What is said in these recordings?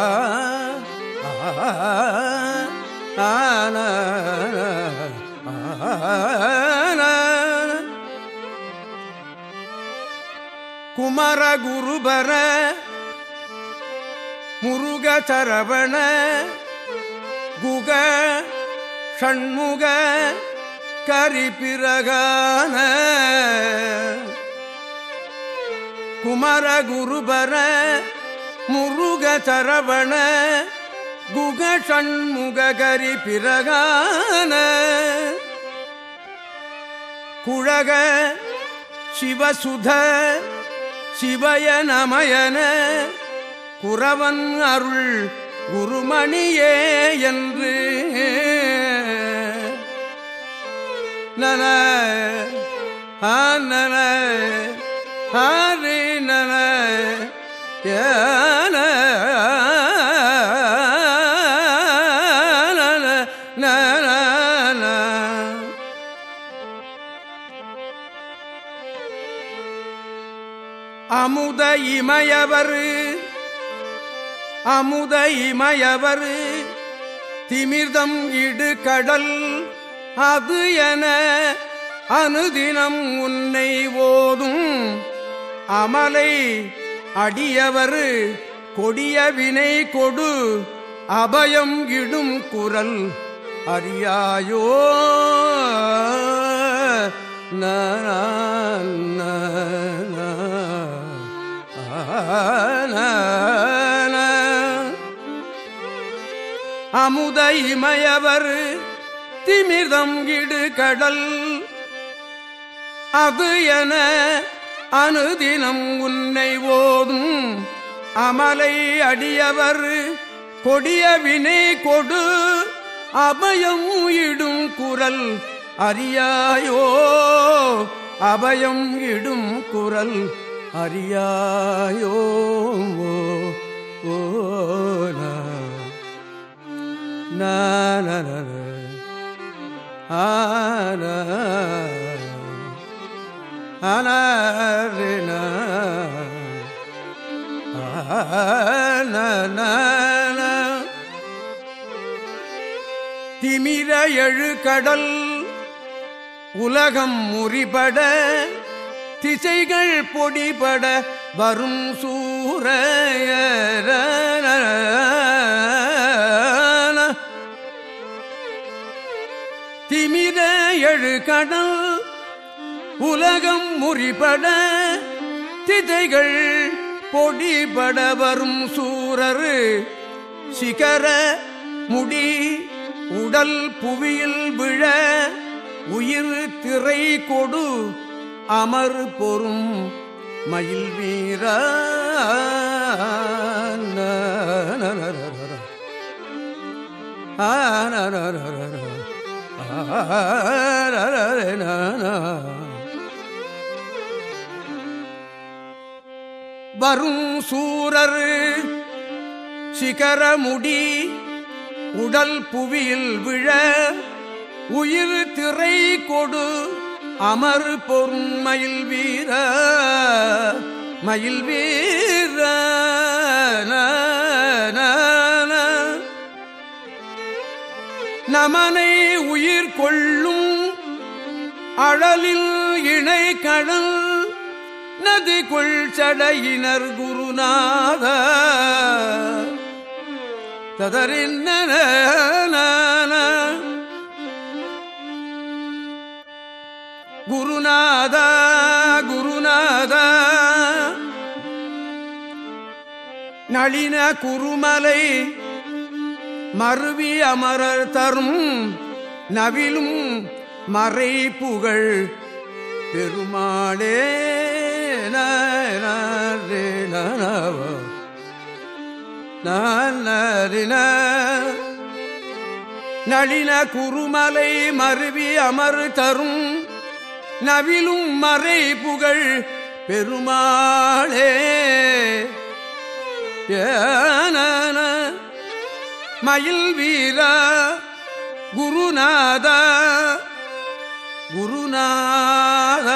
ஆ குமர குருபர முருக சரவண குக ஷண்முக கரிபிரகான குமர குருபர முருக சரவண குக ஷண்முக குழக சிவசுத சிவயநமயன குறவன் அருள் குருமணியே என்று. நன நன ஹரி நன ஏ அமுத இமயவர் அமுத இமயவர் திமிர்தம் இடு கடல் அது என அனுதினம் உன்னை ஓதும். அமலை அடியவர் கொடிய வினை கொடு அபயம் இடும் குரல் அறியாயோ? அமுத இமயவர் திமிர்தம் இடு கடல் அது என அனுதினம் உன்னை ஓதும் அமலை அடியவர் கொடிய வினை கொடு அபயம் இடும் குரல் அறியாயோ அபயம் இடும் குரல் அறியாயோ ஓ நான ஆன அனரின திமிர எழு கடல் உலகம் முறிபட திசைகள் பொடிபட வரும் சூரையர ஏழு கடல் உலகம் முறிபட திதைகள் பொடிபட வரும் சூரரு. சிகர முடி உடல் புவியில் விழ உயிர் திரை கொடு அமர் பொறும் மயில் வீர. வரும் சூரர் சிகரமுடி உடல் புவியில் விழ உயிர் திரை கொடு அமர் பொறுமயில் வீர மயில் வீர. நமனை உயிர் கொள்ளும் அழலில் இணை கடல் நதி கொள் சடையினர் குருநாத. ததறின் குருநாத குருநாத. நளின குருமலை மருவி அமரர் தரும் நவிலும் மறை புகழ் பெருமாளே நளின குருமலை மருவி அமர் தரும் நவிலும் மறை புகழ் பெருமாளே ஏன மயில் வீர குருநாத குருநாத.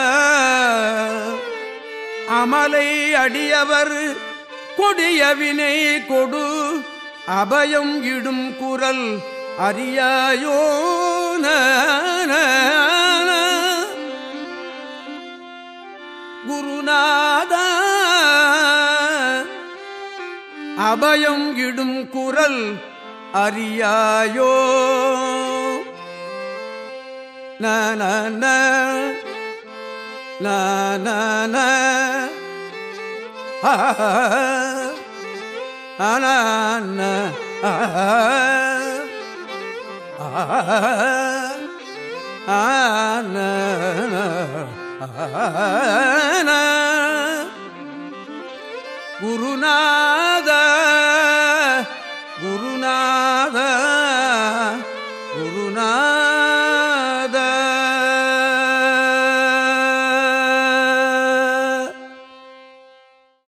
அமலை அடியவர் கொடியவினை கொடு அபயம் இடும் குரல் அறியாயோ. குருநாத அபயம் இடும் குரல் அறியாயோ? நன நன ஆன ஆன குருநாத குருநாத.